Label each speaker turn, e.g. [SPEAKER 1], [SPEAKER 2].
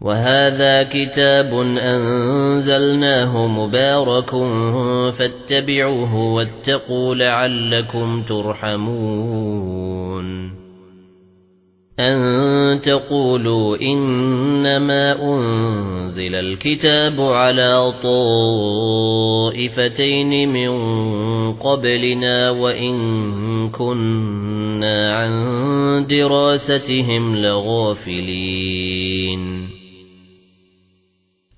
[SPEAKER 1] وَهَذَا كِتَابٌ أَنزَلْنَاهُ مُبَارَكٌ فَاتَّبِعُوهُ وَاتَّقُوا لَعَلَّكُمْ تُرْحَمُونَ. أَن تَقُولُوا إِنَّمَا أُنزِلَ الْكِتَابُ عَلَى طَائِفَتَيْنِ مِن قَبْلِنَا وَإِن كُنَّا عَن دِرَاسَتِهِمْ لَغَافِلِينَ.